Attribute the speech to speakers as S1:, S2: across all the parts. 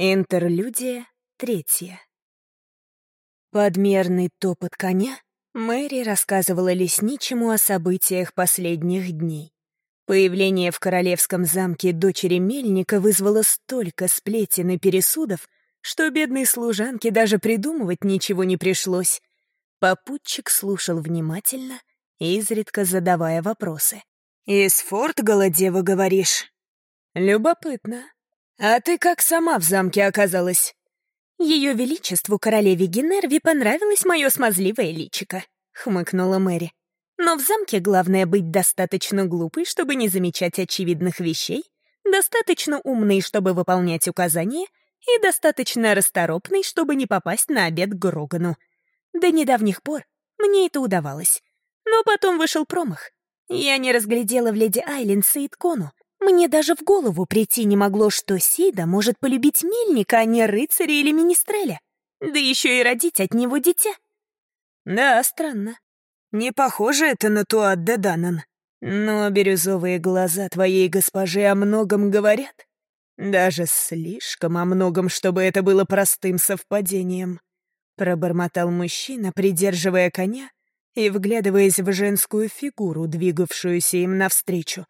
S1: Интерлюдия третья. Подмерный топот коня Мэри рассказывала лесничему о событиях последних дней. Появление в королевском замке дочери Мельника вызвало столько сплетен и пересудов, что бедной служанке даже придумывать ничего не пришлось. Попутчик слушал внимательно, изредка задавая вопросы. «Из Фортгала, дева, говоришь?» «Любопытно. А ты как сама в замке оказалась?» «Ее Величеству королеве Генерви понравилось мое смазливое личико», — хмыкнула Мэри. «Но в замке главное быть достаточно глупой, чтобы не замечать очевидных вещей, достаточно умной, чтобы выполнять указания, и достаточно расторопной, чтобы не попасть на обед к Грогану. До недавних пор мне это удавалось. Но потом вышел промах. Я не разглядела в леди Айлен Сейдкону. Мне даже в голову прийти не могло, что Сейда может полюбить мельника, а не рыцаря или министреля. Да еще и родить от него дитя. Да, странно. Не похоже это на Туат Данан. Но бирюзовые глаза твоей госпожи о многом говорят. Даже слишком о многом, чтобы это было простым совпадением. Пробормотал мужчина, придерживая коня и вглядываясь в женскую фигуру, двигавшуюся им навстречу.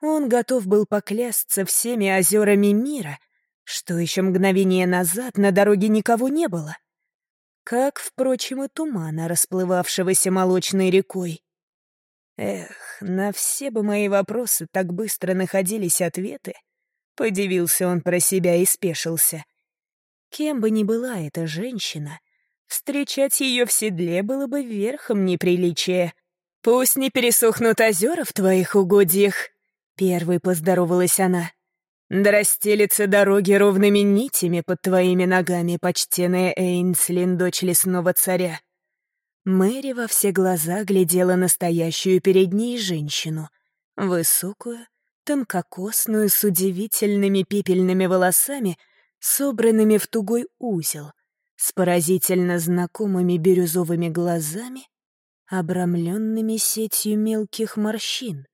S1: Он готов был поклясться всеми озерами мира, что еще мгновение назад на дороге никого не было. Как, впрочем, и тумана, расплывавшегося молочной рекой. Эх, на все бы мои вопросы так быстро находились ответы — Подивился он про себя и спешился. Кем бы ни была эта женщина, встречать ее в седле было бы верхом неприличия. «Пусть не пересохнут озера в твоих угодьях», — первой поздоровалась она. «Да расстелятся дороги ровными нитями под твоими ногами, почтенная Эйнслин, дочь лесного царя». Мэри во все глаза глядела настоящую перед ней женщину. Высокую, тонкокосную, с удивительными пепельными волосами, собранными в тугой узел, с поразительно знакомыми бирюзовыми глазами, обрамленными сетью мелких морщин.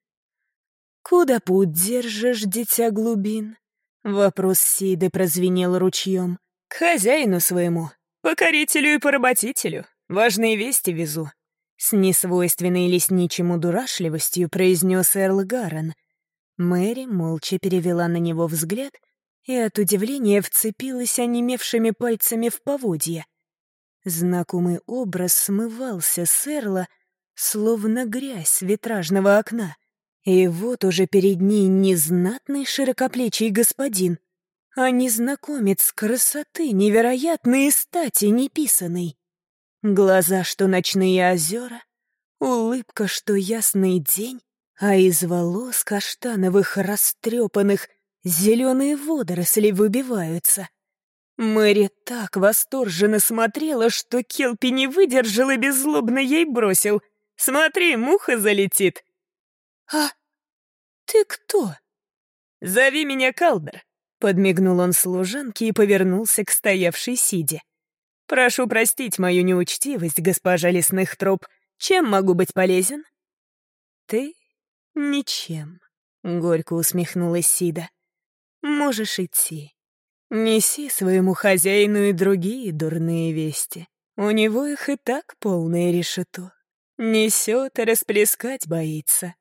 S1: «Куда путь держишь, дитя глубин?» Вопрос Сиды прозвенел ручьем. «К хозяину своему, покорителю и поработителю. Важные вести везу». С несвойственной лесничему дурашливостью произнес Эрл Гаррен, Мэри молча перевела на него взгляд и от удивления вцепилась онемевшими пальцами в поводья. Знакомый образ смывался с Эрла, словно грязь витражного окна. И вот уже перед ней незнатный широкоплечий господин, а незнакомец красоты невероятной стати неписанный. Глаза, что ночные озера, улыбка, что ясный день, а из волос каштановых растрепанных зеленые водоросли выбиваются. Мэри так восторженно смотрела, что Келпи не выдержал и беззлобно ей бросил. «Смотри, муха залетит!» «А ты кто?» «Зови меня Калдер», — подмигнул он служанке и повернулся к стоявшей Сиде. «Прошу простить мою неучтивость, госпожа лесных троп. Чем могу быть полезен?» «Ты «Ничем», — горько усмехнулась Сида. «Можешь идти. Неси своему хозяину и другие дурные вести. У него их и так полное решето. Несет и расплескать боится.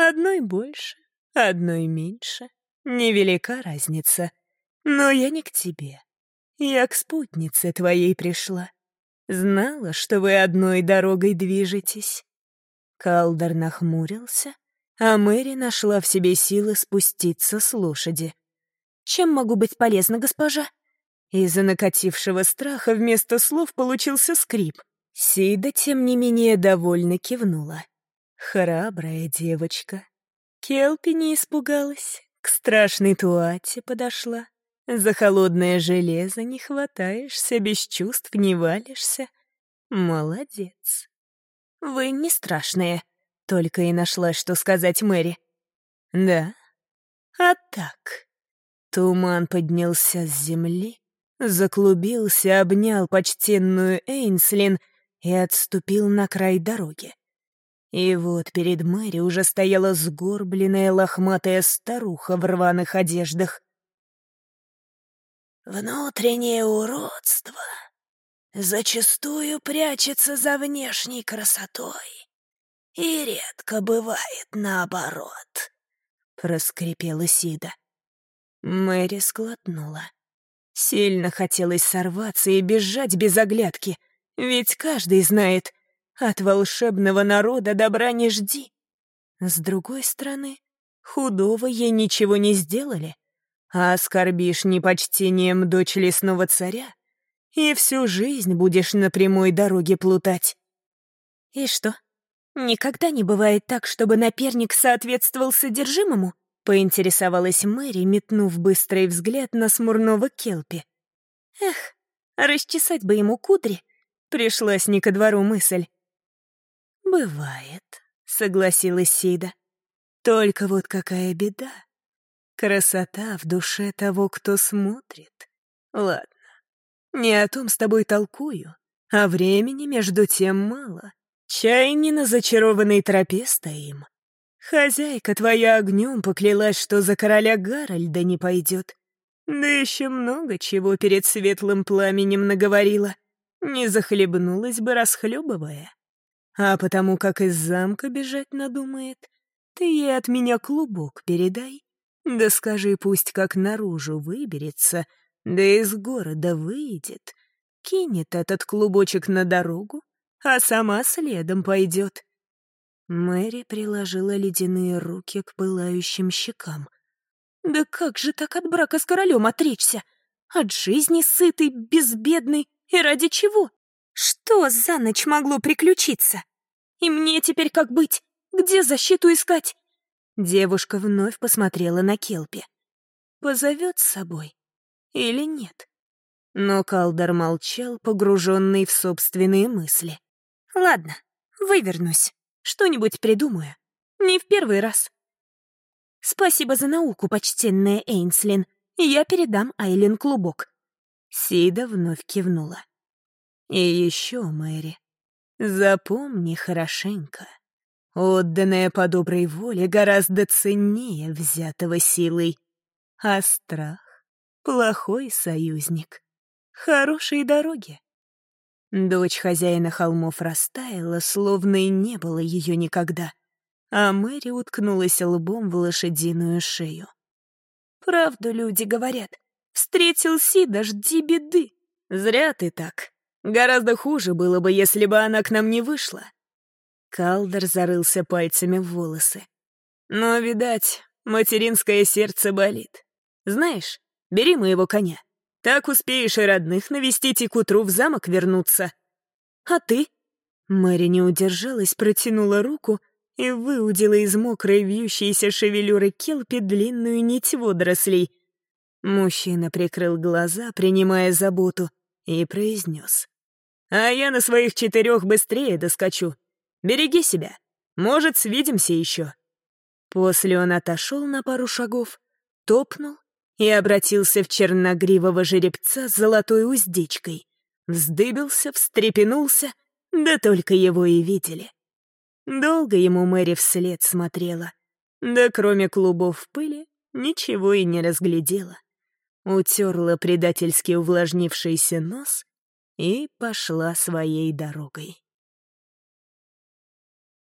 S1: Одной больше, одной меньше. Невелика разница. Но я не к тебе. Я к спутнице твоей пришла. Знала, что вы одной дорогой движетесь». Калдер нахмурился, а Мэри нашла в себе силы спуститься с лошади. «Чем могу быть полезна, госпожа?» Из-за накатившего страха вместо слов получился скрип. Сида, тем не менее, довольно кивнула. Храбрая девочка. Келпи не испугалась, к страшной туате подошла. За холодное железо не хватаешься, без чувств не валишься. Молодец. Вы не страшные, только и нашла, что сказать Мэри. «Да? А так?» Туман поднялся с земли, заклубился, обнял почтенную Эйнслин и отступил на край дороги. И вот перед Мэри уже стояла сгорбленная лохматая старуха в рваных одеждах.
S2: Внутреннее уродство зачастую прячется за внешней красотой и редко бывает наоборот, — проскрипела Сида.
S1: Мэри склотнула. Сильно хотелось сорваться и бежать без оглядки, ведь каждый знает, от волшебного народа добра не жди. С другой стороны, худого ей ничего не сделали — а оскорбишь непочтением дочь лесного царя, и всю жизнь будешь на прямой дороге плутать. И что, никогда не бывает так, чтобы наперник соответствовал содержимому? Поинтересовалась Мэри, метнув быстрый взгляд на смурного Келпи. Эх, расчесать бы ему кудри. Пришлась не ко двору мысль. «Бывает», — согласилась Сида. «Только вот какая беда. Красота в душе того, кто смотрит. Ладно, не о том с тобой толкую, а времени между тем мало. Чай не на зачарованной тропе стоим. Хозяйка твоя огнем поклялась, что за короля Гарольда не пойдет. Да еще много чего перед светлым пламенем наговорила. Не захлебнулась бы, расхлебывая. А потому как из замка бежать надумает, ты ей от меня клубок передай. Да скажи, пусть как наружу выберется, да из города выйдет, кинет этот клубочек на дорогу, а сама следом пойдет. Мэри приложила ледяные руки к пылающим щекам. «Да как же так от брака с королем отречься? От жизни сытый, безбедный и ради чего? Что за ночь могло приключиться? И мне теперь как быть? Где защиту искать? Девушка вновь посмотрела на Келпи. Позовет с собой или нет? Но Калдар молчал, погруженный в собственные мысли. «Ладно, вывернусь. Что-нибудь придумаю. Не в первый раз». «Спасибо за науку, почтенная Эйнслин. Я передам Айлен клубок». Сида вновь кивнула. «И еще, Мэри, запомни хорошенько. Отданная по доброй воле гораздо ценнее взятого силой. А страх — плохой союзник. Хорошей дороги. Дочь хозяина холмов растаяла, словно и не было ее никогда, а Мэри уткнулась лбом в лошадиную шею. «Правду люди говорят. Встретил Сида, жди беды. Зря ты так. Гораздо хуже было бы, если бы она к нам не вышла. Калдер зарылся пальцами в волосы. «Но, видать, материнское сердце болит. Знаешь, бери моего коня. Так успеешь и родных навестить, и к утру в замок вернуться. А ты?» Мэри не удержалась, протянула руку и выудила из мокрой вьющейся шевелюры Келпи длинную нить водорослей. Мужчина прикрыл глаза, принимая заботу, и произнес. «А я на своих четырех быстрее доскочу. Береги себя. Может, свидимся еще». После он отошел на пару шагов, топнул и обратился в черногривого жеребца с золотой уздечкой. Вздыбился, встрепенулся, да только его и видели. Долго ему Мэри вслед смотрела, да кроме клубов пыли ничего и не разглядела. Утерла предательски увлажнившийся нос и пошла своей дорогой.